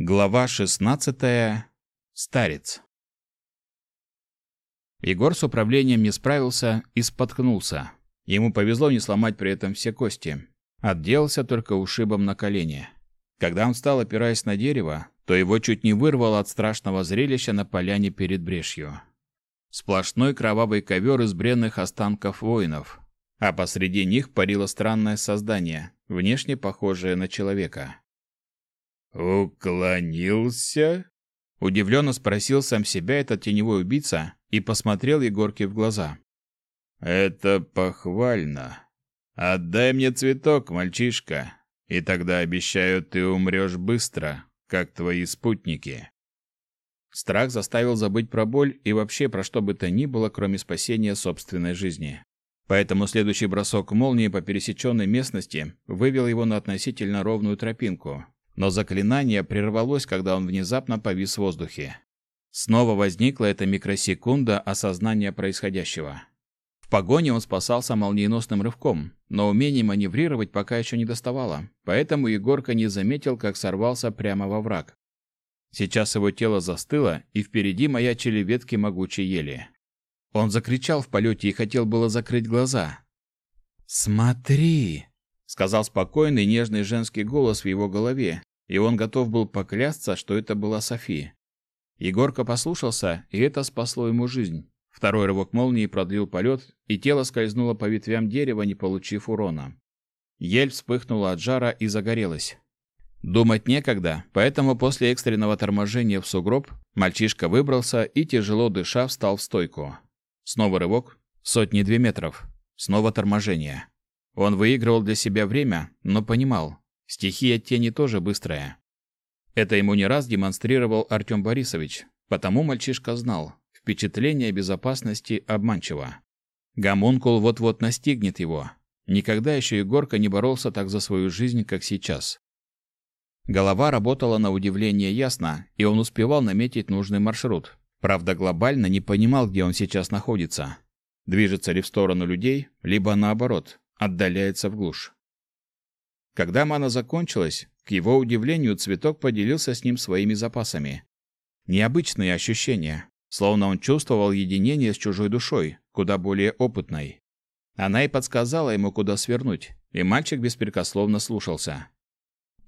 Глава 16. Старец. Егор с управлением не справился и споткнулся. Ему повезло не сломать при этом все кости. Отделался только ушибом на колене. Когда он встал, опираясь на дерево, то его чуть не вырвало от страшного зрелища на поляне перед брешью. Сплошной кровавый ковер из бренных останков воинов, а посреди них парило странное создание, внешне похожее на человека. «Уклонился?» Удивленно спросил сам себя этот теневой убийца и посмотрел Егорке в глаза. «Это похвально. Отдай мне цветок, мальчишка, и тогда, обещаю, ты умрешь быстро, как твои спутники». Страх заставил забыть про боль и вообще про что бы то ни было, кроме спасения собственной жизни. Поэтому следующий бросок молнии по пересеченной местности вывел его на относительно ровную тропинку, но заклинание прервалось, когда он внезапно повис в воздухе. Снова возникла эта микросекунда осознания происходящего. В погоне он спасался молниеносным рывком, но умение маневрировать пока еще не доставало, поэтому Егорка не заметил, как сорвался прямо во враг. Сейчас его тело застыло, и впереди маячили ветки могучей ели. Он закричал в полете и хотел было закрыть глаза. «Смотри!» — сказал спокойный нежный женский голос в его голове, и он готов был поклясться, что это была София. Егорка послушался, и это спасло ему жизнь. Второй рывок молнии продлил полет, и тело скользнуло по ветвям дерева, не получив урона. Ель вспыхнула от жара и загорелась. Думать некогда, поэтому после экстренного торможения в сугроб мальчишка выбрался и, тяжело дыша, встал в стойку. Снова рывок, сотни-две метров, снова торможение. Он выигрывал для себя время, но понимал, Стихия тени тоже быстрая. Это ему не раз демонстрировал Артем Борисович, потому мальчишка знал, впечатление безопасности обманчиво. Гомункул вот-вот настигнет его. Никогда еще Егорка не боролся так за свою жизнь, как сейчас. Голова работала на удивление ясно, и он успевал наметить нужный маршрут. Правда, глобально не понимал, где он сейчас находится. Движется ли в сторону людей, либо наоборот, отдаляется в глушь. Когда мана закончилась, к его удивлению, цветок поделился с ним своими запасами. Необычные ощущения, словно он чувствовал единение с чужой душой, куда более опытной. Она и подсказала ему, куда свернуть, и мальчик беспрекословно слушался.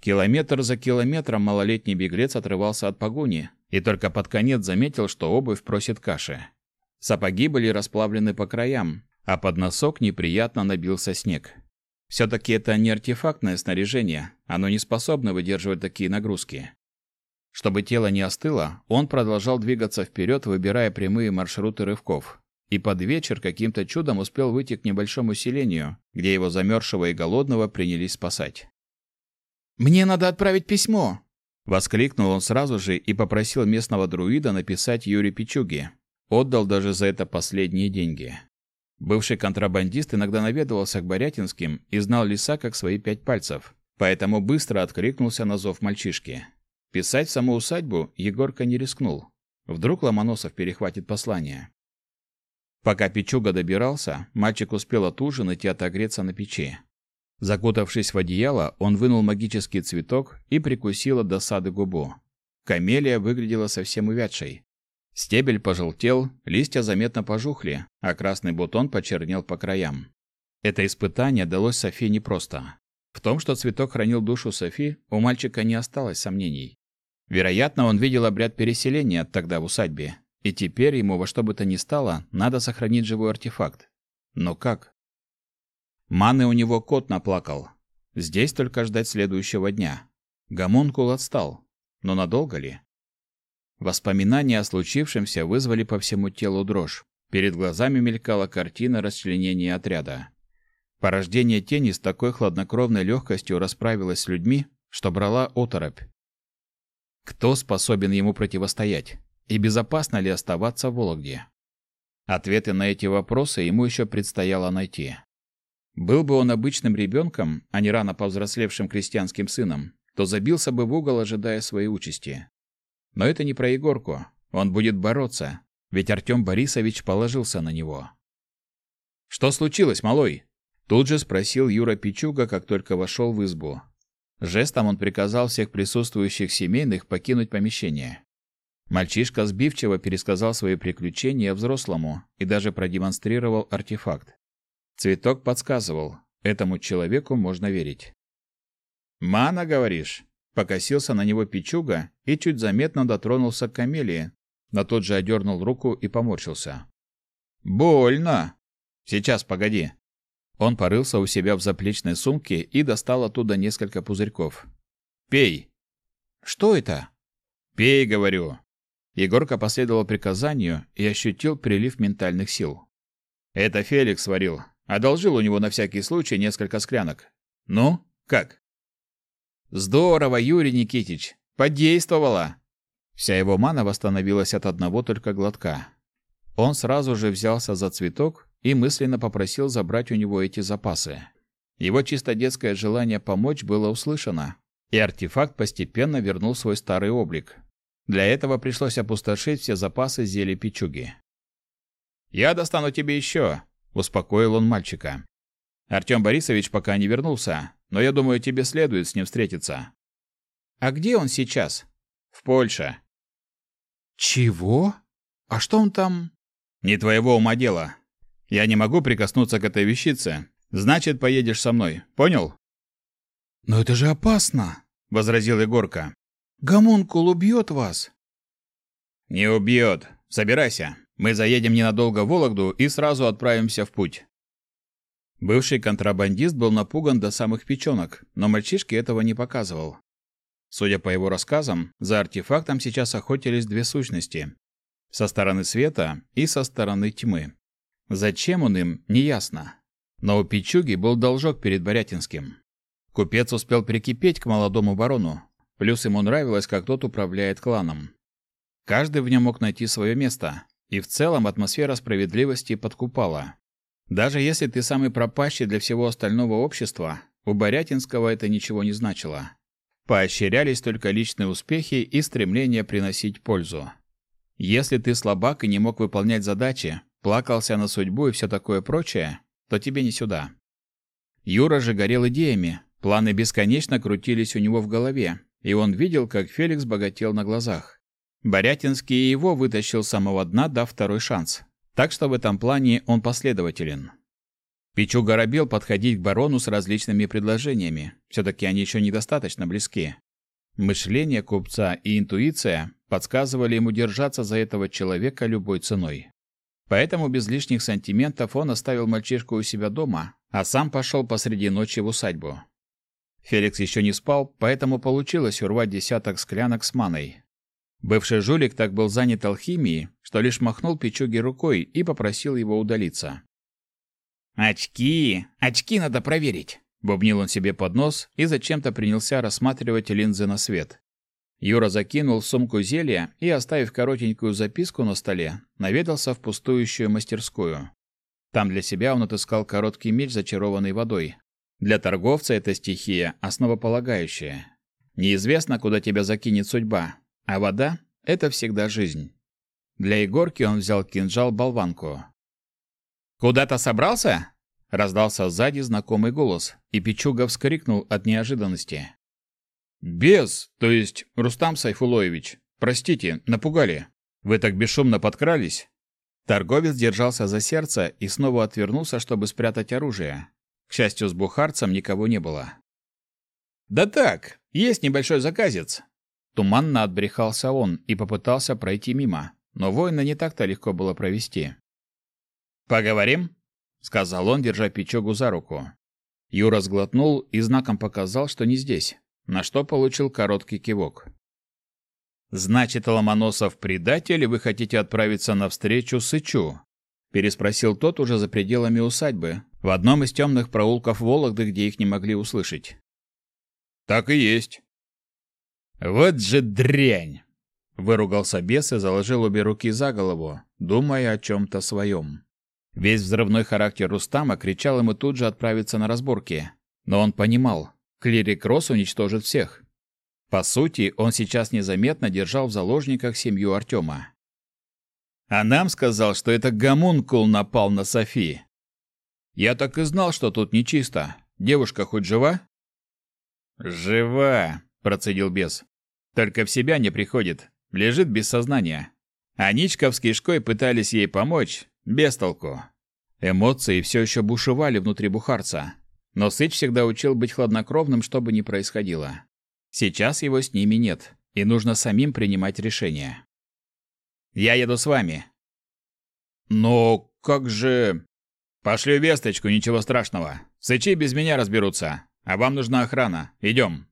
Километр за километром малолетний беглец отрывался от погони и только под конец заметил, что обувь просит каши. Сапоги были расплавлены по краям, а под носок неприятно набился снег. Все-таки это не артефактное снаряжение, оно не способно выдерживать такие нагрузки. Чтобы тело не остыло, он продолжал двигаться вперед, выбирая прямые маршруты рывков. И под вечер каким-то чудом успел выйти к небольшому селению, где его замерзшего и голодного принялись спасать. «Мне надо отправить письмо!» Воскликнул он сразу же и попросил местного друида написать Юре Пичуге. Отдал даже за это последние деньги. Бывший контрабандист иногда наведывался к Борятинским и знал леса как свои пять пальцев, поэтому быстро откликнулся на зов мальчишки. Писать в саму усадьбу Егорка не рискнул. Вдруг Ломоносов перехватит послание. Пока Пичуга добирался, мальчик успел отужинать и отогреться на печи. Закутавшись в одеяло, он вынул магический цветок и прикусил от досады губу. Камелия выглядела совсем увядшей. Стебель пожелтел, листья заметно пожухли, а красный бутон почернел по краям. Это испытание далось Софи непросто. В том, что цветок хранил душу Софи, у мальчика не осталось сомнений. Вероятно, он видел обряд переселения тогда в усадьбе, и теперь ему во что бы то ни стало надо сохранить живой артефакт. Но как? Маны у него кот наплакал. Здесь только ждать следующего дня. Гомункул отстал. Но надолго ли? Воспоминания о случившемся вызвали по всему телу дрожь. Перед глазами мелькала картина расчленения отряда. Порождение тени с такой хладнокровной легкостью расправилось с людьми, что брала оторопь. Кто способен ему противостоять? И безопасно ли оставаться в Вологде? Ответы на эти вопросы ему еще предстояло найти. Был бы он обычным ребенком, а не рано повзрослевшим крестьянским сыном, то забился бы в угол, ожидая своей участи. Но это не про Егорку. Он будет бороться, ведь Артем Борисович положился на него. «Что случилось, малой?» Тут же спросил Юра Пичуга, как только вошел в избу. Жестом он приказал всех присутствующих семейных покинуть помещение. Мальчишка сбивчиво пересказал свои приключения взрослому и даже продемонстрировал артефакт. Цветок подсказывал, этому человеку можно верить. «Мана, говоришь?» Покосился на него Пичуга и чуть заметно дотронулся к камелии, но тот же одернул руку и поморщился. «Больно!» «Сейчас, погоди!» Он порылся у себя в заплечной сумке и достал оттуда несколько пузырьков. «Пей!» «Что это?» «Пей, говорю!» Егорка последовал приказанию и ощутил прилив ментальных сил. «Это Феликс сварил. Одолжил у него на всякий случай несколько склянок. Ну, как?» «Здорово, Юрий Никитич! Подействовало!» Вся его мана восстановилась от одного только глотка. Он сразу же взялся за цветок и мысленно попросил забрать у него эти запасы. Его чисто детское желание помочь было услышано, и артефакт постепенно вернул свой старый облик. Для этого пришлось опустошить все запасы зелья печуги. «Я достану тебе еще», — успокоил он мальчика. «Артем Борисович пока не вернулся, но я думаю, тебе следует с ним встретиться». «А где он сейчас?» «В Польше». «Чего? А что он там?» «Не твоего ума дело. Я не могу прикоснуться к этой вещице. Значит, поедешь со мной. Понял? Но это же опасно, возразил Егорка. Гомункул убьет вас. Не убьет. Собирайся. Мы заедем ненадолго в Вологду и сразу отправимся в путь. Бывший контрабандист был напуган до самых печенок, но мальчишке этого не показывал. Судя по его рассказам, за артефактом сейчас охотились две сущности. Со стороны света и со стороны тьмы. Зачем он им, неясно. Но у Пичуги был должок перед Борятинским. Купец успел прикипеть к молодому барону, плюс ему нравилось, как тот управляет кланом. Каждый в нем мог найти свое место, и в целом атмосфера справедливости подкупала. Даже если ты самый пропащий для всего остального общества, у Борятинского это ничего не значило. Поощрялись только личные успехи и стремление приносить пользу. Если ты слабак и не мог выполнять задачи, плакался на судьбу и все такое прочее, то тебе не сюда. Юра же горел идеями, планы бесконечно крутились у него в голове, и он видел, как Феликс богател на глазах. Борятинский его вытащил с самого дна, дав второй шанс. Так что в этом плане он последователен. Пичу горобел подходить к барону с различными предложениями. Все-таки они еще недостаточно близки. Мышление купца и интуиция подсказывали ему держаться за этого человека любой ценой. Поэтому без лишних сантиментов он оставил мальчишку у себя дома, а сам пошел посреди ночи в усадьбу. Феликс еще не спал, поэтому получилось урвать десяток склянок с маной. Бывший жулик так был занят алхимией, что лишь махнул Пичуге рукой и попросил его удалиться. «Очки! Очки надо проверить!» Бубнил он себе под нос и зачем-то принялся рассматривать линзы на свет. Юра закинул в сумку зелья и, оставив коротенькую записку на столе, наведался в пустующую мастерскую. Там для себя он отыскал короткий меч, зачарованный водой. Для торговца эта стихия основополагающая. Неизвестно, куда тебя закинет судьба, а вода — это всегда жизнь. Для Егорки он взял кинжал-болванку. «Куда-то собрался?» — раздался сзади знакомый голос, и Пичуга вскрикнул от неожиданности. «Без, то есть Рустам Сайфулоевич. Простите, напугали. Вы так бесшумно подкрались?» Торговец держался за сердце и снова отвернулся, чтобы спрятать оружие. К счастью, с бухарцем никого не было. «Да так, есть небольшой заказец». Туманно отбрехался он и попытался пройти мимо, но воина не так-то легко было провести. «Поговорим?» — сказал он, держа Пичогу за руку. Юра сглотнул и знаком показал, что не здесь на что получил короткий кивок. «Значит, Ломоносов предатель, и вы хотите отправиться навстречу Сычу?» – переспросил тот уже за пределами усадьбы, в одном из темных проулков Вологды, где их не могли услышать. «Так и есть». «Вот же дрянь!» – выругался бес и заложил обе руки за голову, думая о чем-то своем. Весь взрывной характер Рустама кричал ему тут же отправиться на разборки, но он понимал, Клирик Росс уничтожит всех. По сути, он сейчас незаметно держал в заложниках семью Артема. А нам сказал, что это гомункул напал на Софи. Я так и знал, что тут нечисто. Девушка хоть жива? «Жива!» – процедил бес. «Только в себя не приходит. Лежит без сознания. А Ничка с Кишкой пытались ей помочь. Без толку. Эмоции все еще бушевали внутри бухарца. Но Сыч всегда учил быть хладнокровным, что бы ни происходило. Сейчас его с ними нет, и нужно самим принимать решения. «Я еду с вами». «Но как же...» «Пошлю весточку, ничего страшного. Сычи без меня разберутся. А вам нужна охрана. Идем».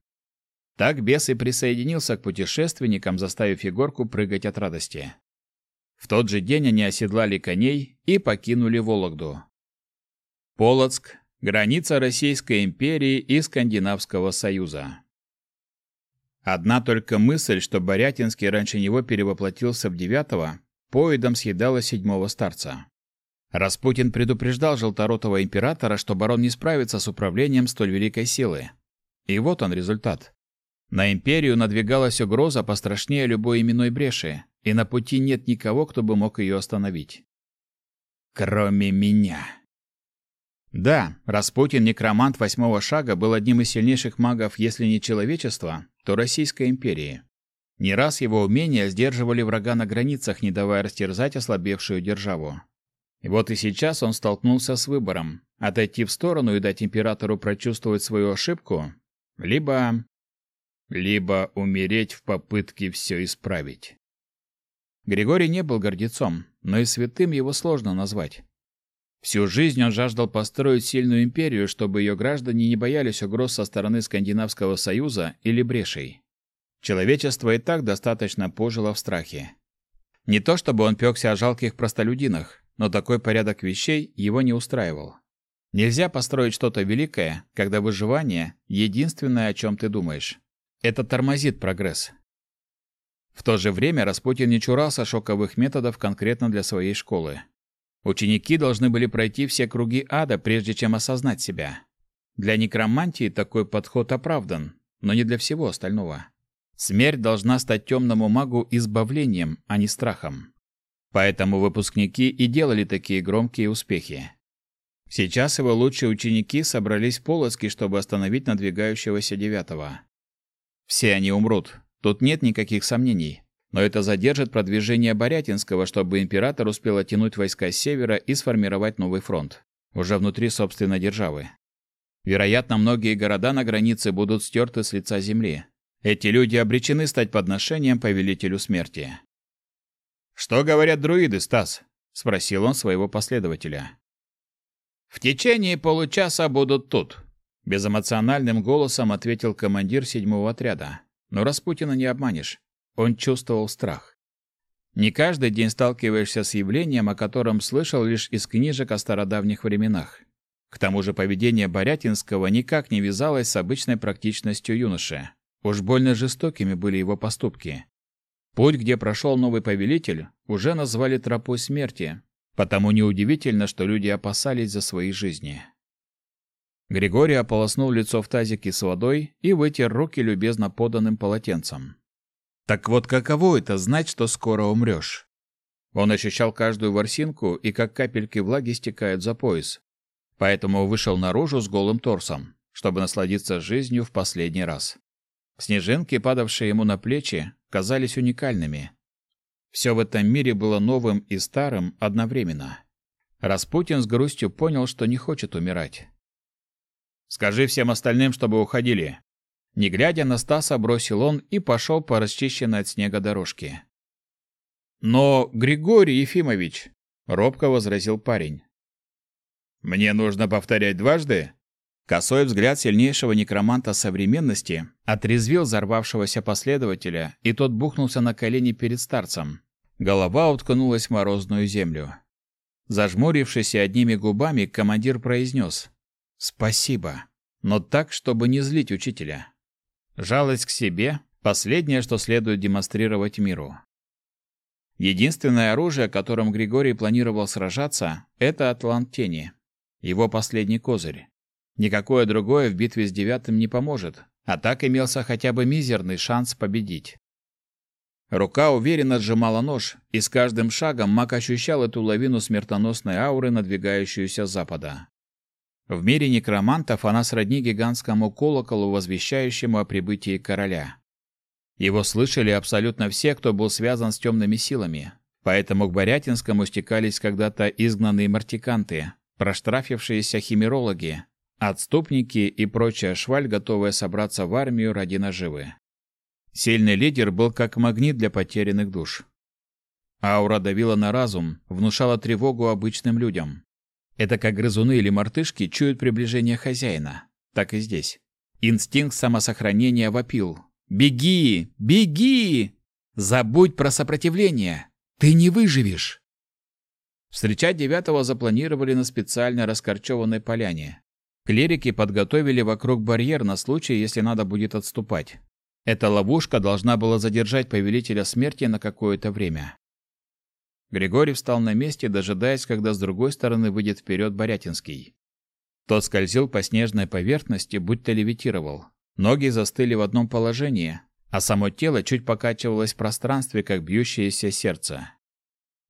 Так бес и присоединился к путешественникам, заставив Егорку прыгать от радости. В тот же день они оседлали коней и покинули Вологду. Полоцк – граница Российской империи и Скандинавского союза. Одна только мысль, что Борятинский раньше него перевоплотился в девятого, поедом съедала седьмого старца. Распутин предупреждал желторотого императора, что барон не справится с управлением столь великой силы. И вот он результат. На империю надвигалась угроза пострашнее любой именной бреши, и на пути нет никого, кто бы мог ее остановить. Кроме меня. Да, Распутин, некромант восьмого шага, был одним из сильнейших магов, если не человечества, то Российской империи. Не раз его умения сдерживали врага на границах, не давая растерзать ослабевшую державу. И вот и сейчас он столкнулся с выбором – отойти в сторону и дать императору прочувствовать свою ошибку, либо... либо умереть в попытке все исправить. Григорий не был гордецом, но и святым его сложно назвать. Всю жизнь он жаждал построить сильную империю, чтобы ее граждане не боялись угроз со стороны Скандинавского союза или брешей. Человечество и так достаточно пожило в страхе. Не то чтобы он пекся о жалких простолюдинах, но такой порядок вещей его не устраивал. Нельзя построить что-то великое, когда выживание – единственное, о чем ты думаешь. Это тормозит прогресс. В то же время Распутин не чурался шоковых методов конкретно для своей школы. Ученики должны были пройти все круги ада, прежде чем осознать себя. Для некромантии такой подход оправдан, но не для всего остального. Смерть должна стать темному магу избавлением, а не страхом. Поэтому выпускники и делали такие громкие успехи. Сейчас его лучшие ученики собрались в Полоцке, чтобы остановить надвигающегося девятого. Все они умрут, тут нет никаких сомнений. Но это задержит продвижение Борятинского, чтобы император успел оттянуть войска с севера и сформировать новый фронт, уже внутри собственной державы. Вероятно, многие города на границе будут стерты с лица земли. Эти люди обречены стать подношением повелителю смерти. «Что говорят друиды, Стас?» – спросил он своего последователя. «В течение получаса будут тут», – безэмоциональным голосом ответил командир седьмого отряда. «Но Распутина не обманешь. Он чувствовал страх. Не каждый день сталкиваешься с явлением, о котором слышал лишь из книжек о стародавних временах. К тому же поведение Борятинского никак не вязалось с обычной практичностью юноши. Уж больно жестокими были его поступки. Путь, где прошел новый повелитель, уже назвали тропой смерти, потому неудивительно, что люди опасались за свои жизни. Григорий ополоснул лицо в тазике с водой и вытер руки любезно поданным полотенцем. Так вот, каково это знать, что скоро умрешь? Он ощущал каждую ворсинку и как капельки влаги стекают за пояс. Поэтому вышел наружу с голым торсом, чтобы насладиться жизнью в последний раз. Снежинки, падавшие ему на плечи, казались уникальными. Все в этом мире было новым и старым одновременно. Распутин с грустью понял, что не хочет умирать. «Скажи всем остальным, чтобы уходили. Не глядя на Стаса, бросил он и пошел по расчищенной от снега дорожке. «Но, Григорий Ефимович!» — робко возразил парень. «Мне нужно повторять дважды?» Косой взгляд сильнейшего некроманта современности отрезвил взорвавшегося последователя, и тот бухнулся на колени перед старцем. Голова уткнулась в морозную землю. Зажмурившись одними губами, командир произнес «Спасибо», но так, чтобы не злить учителя. Жалость к себе – последнее, что следует демонстрировать миру. Единственное оружие, которым Григорий планировал сражаться, это Атлант Тени. Его последний козырь. Никакое другое в битве с девятым не поможет, а так имелся хотя бы мизерный шанс победить. Рука уверенно сжимала нож, и с каждым шагом маг ощущал эту лавину смертоносной ауры, надвигающуюся с запада. В мире некромантов она сродни гигантскому колоколу, возвещающему о прибытии короля. Его слышали абсолютно все, кто был связан с темными силами, поэтому к Борятинскому стекались когда-то изгнанные мартиканты, проштрафившиеся химерологи, отступники и прочая шваль, готовая собраться в армию ради наживы. Сильный лидер был как магнит для потерянных душ. Аура давила на разум, внушала тревогу обычным людям. Это как грызуны или мартышки чуют приближение хозяина. Так и здесь. Инстинкт самосохранения вопил. «Беги! Беги! Забудь про сопротивление! Ты не выживешь!» Встречать девятого запланировали на специально раскорчеванной поляне. Клерики подготовили вокруг барьер на случай, если надо будет отступать. Эта ловушка должна была задержать повелителя смерти на какое-то время. Григорий встал на месте, дожидаясь, когда с другой стороны выйдет вперед Борятинский. Тот скользил по снежной поверхности, будто левитировал. Ноги застыли в одном положении, а само тело чуть покачивалось в пространстве, как бьющееся сердце.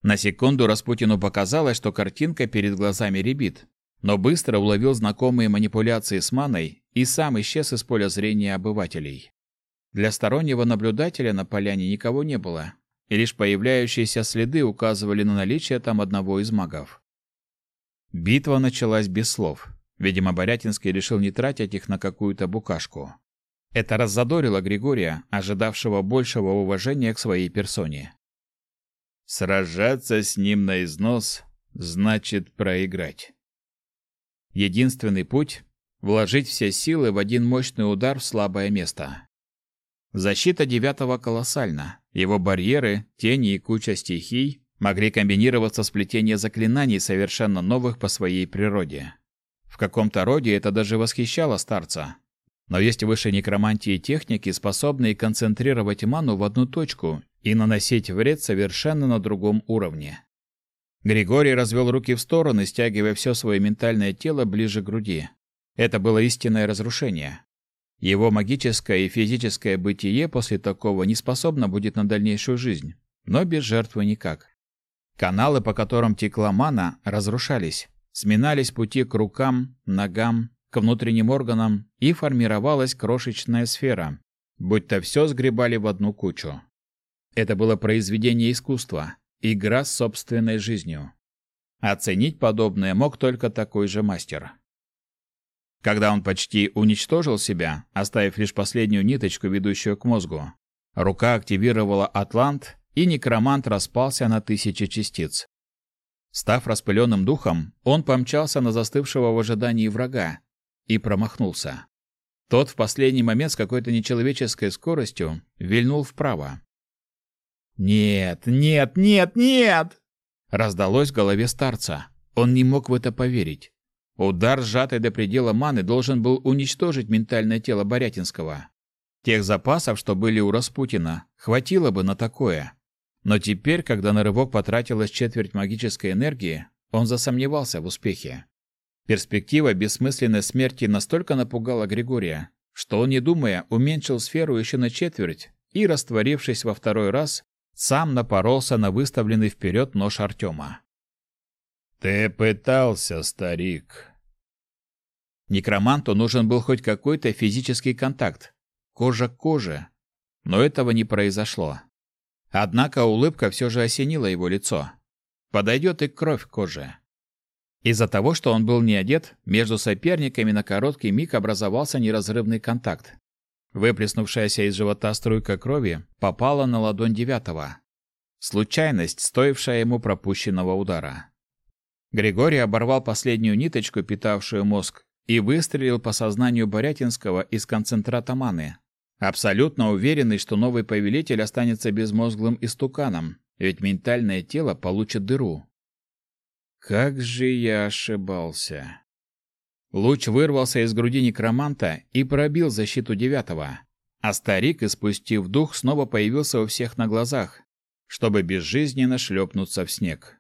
На секунду Распутину показалось, что картинка перед глазами ребит, но быстро уловил знакомые манипуляции с маной и сам исчез из поля зрения обывателей. Для стороннего наблюдателя на поляне никого не было, и лишь появляющиеся следы указывали на наличие там одного из магов. Битва началась без слов. Видимо, Борятинский решил не тратить их на какую-то букашку. Это раззадорило Григория, ожидавшего большего уважения к своей персоне. Сражаться с ним на износ значит проиграть. Единственный путь — вложить все силы в один мощный удар в слабое место. Защита девятого колоссальна. Его барьеры, тени и куча стихий могли комбинироваться с плетением заклинаний совершенно новых по своей природе. В каком-то роде это даже восхищало старца. Но есть выше некромантии техники, способные концентрировать ману в одну точку и наносить вред совершенно на другом уровне. Григорий развел руки в стороны, стягивая все свое ментальное тело ближе к груди. Это было истинное разрушение. Его магическое и физическое бытие после такого не способно будет на дальнейшую жизнь, но без жертвы никак. Каналы, по которым текла мана, разрушались, сминались пути к рукам, ногам, к внутренним органам, и формировалась крошечная сфера, будто все сгребали в одну кучу. Это было произведение искусства, игра с собственной жизнью. Оценить подобное мог только такой же мастер. Когда он почти уничтожил себя, оставив лишь последнюю ниточку, ведущую к мозгу, рука активировала атлант, и некромант распался на тысячи частиц. Став распыленным духом, он помчался на застывшего в ожидании врага и промахнулся. Тот в последний момент с какой-то нечеловеческой скоростью вильнул вправо. «Нет, нет, нет, нет!» Раздалось в голове старца. Он не мог в это поверить. Удар, сжатый до предела маны, должен был уничтожить ментальное тело Борятинского. Тех запасов, что были у Распутина, хватило бы на такое. Но теперь, когда на рывок потратилась четверть магической энергии, он засомневался в успехе. Перспектива бессмысленной смерти настолько напугала Григория, что он, не думая, уменьшил сферу еще на четверть и, растворившись во второй раз, сам напоролся на выставленный вперед нож Артема. «Ты пытался, старик», Некроманту нужен был хоть какой-то физический контакт, кожа к коже, но этого не произошло. Однако улыбка все же осенила его лицо. Подойдет и кровь к коже. Из-за того, что он был не одет, между соперниками на короткий миг образовался неразрывный контакт. Выплеснувшаяся из живота струйка крови попала на ладонь девятого. Случайность, стоившая ему пропущенного удара. Григорий оборвал последнюю ниточку, питавшую мозг, и выстрелил по сознанию Борятинского из концентрата маны, абсолютно уверенный, что новый повелитель останется безмозглым истуканом, ведь ментальное тело получит дыру. Как же я ошибался. Луч вырвался из груди некроманта и пробил защиту девятого, а старик, испустив дух, снова появился у всех на глазах, чтобы безжизненно шлепнуться в снег.